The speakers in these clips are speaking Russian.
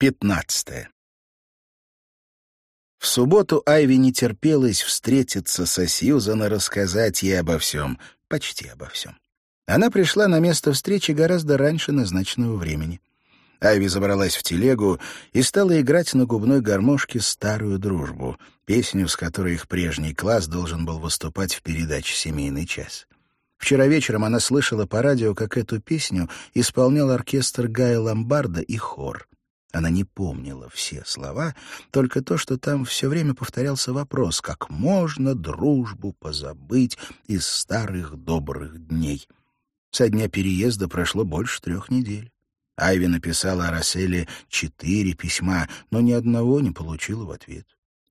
Пятнадцатое. В субботу Айви не терпелось встретиться со Сьюзан и рассказать ей обо всем, почти обо всем. Она пришла на место встречи гораздо раньше назначенного времени. Айви забралась в телегу и стала играть на губной гармошке «Старую дружбу», песню, с которой их прежний класс должен был выступать в передаче «Семейный час». Вчера вечером она слышала по радио, как эту песню исполнял оркестр Гая Ломбарда и хор. Она не помнила все слова, только то, что там все время повторялся вопрос, как можно дружбу позабыть из старых добрых дней. Со дня переезда прошло больше трех недель. Айви написала о Расселе четыре письма, но ни одного не получила в ответ.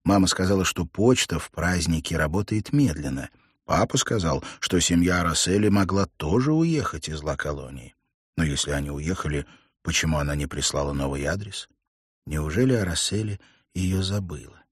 Мама сказала, что почта в празднике работает медленно. Папа сказал, что семья Рассели могла тоже уехать из Ла-Колонии. Но если они уехали, Почему она не прислала новый адрес? Неужели Арасели ее забыла?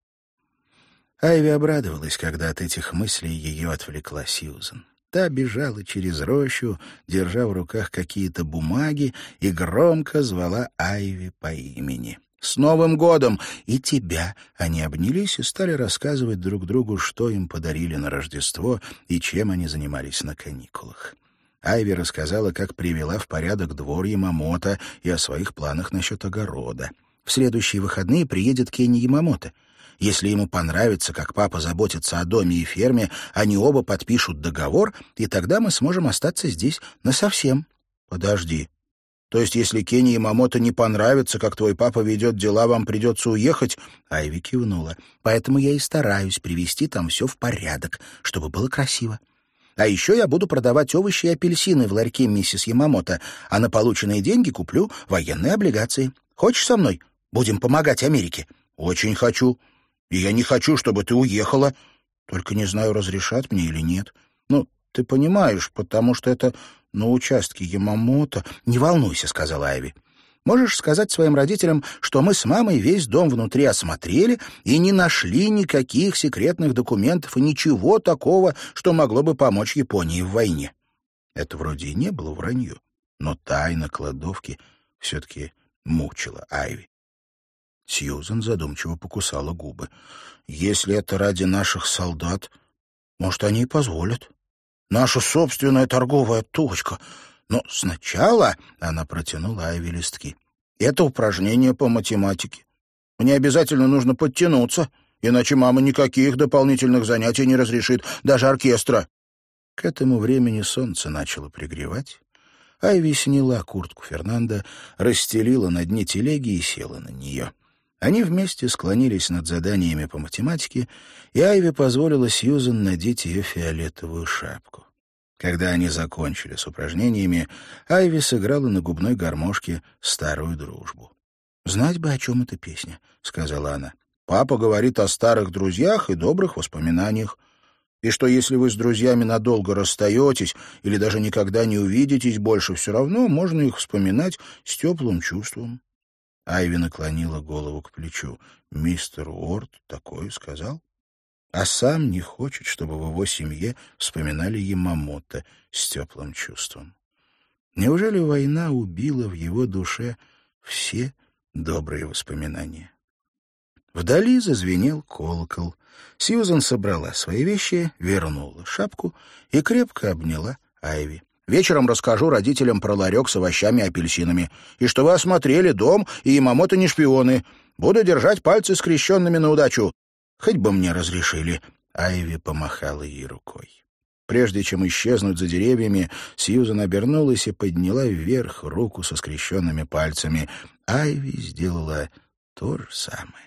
Айви обрадовалась, когда от этих мыслей ее отвлекла Сьюзен. Та бежала через рощу, держа в руках какие-то бумаги, и громко звала Айви по имени. «С Новым годом! И тебя!» Они обнялись и стали рассказывать друг другу, что им подарили на Рождество и чем они занимались на каникулах. Айви рассказала, как привела в порядок двор Ямамото и о своих планах насчет огорода. В следующие выходные приедет Кенни Ямамото. Если ему понравится, как папа заботится о доме и ферме, они оба подпишут договор, и тогда мы сможем остаться здесь насовсем. Подожди. То есть, если Кенни Ямамото не понравится, как твой папа ведет дела, вам придется уехать?» Айви кивнула. «Поэтому я и стараюсь привести там все в порядок, чтобы было красиво. А еще я буду продавать овощи и апельсины в ларьке миссис Ямамото, а на полученные деньги куплю военные облигации. Хочешь со мной? Будем помогать Америке. Очень хочу. И я не хочу, чтобы ты уехала. Только не знаю, разрешат мне или нет. Ну, ты понимаешь, потому что это на участке Ямамото. Не волнуйся, сказала Айви. Можешь сказать своим родителям, что мы с мамой весь дом внутри осмотрели и не нашли никаких секретных документов и ничего такого, что могло бы помочь Японии в войне. Это вроде и не было вранье, но тайна кладовки все-таки мучила Айви. Сьюзен задумчиво покусала губы. «Если это ради наших солдат, может, они и позволят. Наша собственная торговая точка. Но сначала она протянула Айви листки. Это упражнение по математике. Мне обязательно нужно подтянуться, иначе мама никаких дополнительных занятий не разрешит, даже оркестра. К этому времени солнце начало пригревать. Айви сняла куртку Фернанда, расстелила на дне телеги и села на нее. Они вместе склонились над заданиями по математике, и Айви позволила Сьюзен надеть ее фиолетовую шапку. Когда они закончили с упражнениями, Айви сыграла на губной гармошке старую дружбу. «Знать бы, о чем эта песня», — сказала она. «Папа говорит о старых друзьях и добрых воспоминаниях. И что если вы с друзьями надолго расстаетесь или даже никогда не увидитесь больше, все равно можно их вспоминать с теплым чувством». Айви наклонила голову к плечу. «Мистер Уорд такое сказал?» А сам не хочет, чтобы в его семье вспоминали Ямамото с теплым чувством. Неужели война убила в его душе все добрые воспоминания? Вдали зазвенел колокол. Сьюзан собрала свои вещи, вернула шапку и крепко обняла Айви. Вечером расскажу родителям про ларек с овощами и апельсинами, и что вы осмотрели дом, и Ямамото не шпионы. Буду держать пальцы скрещенными на удачу. Хоть бы мне разрешили. Айви помахала ей рукой. Прежде чем исчезнуть за деревьями, Сьюзан обернулась и подняла вверх руку со скрещенными пальцами. Айви сделала то же самое.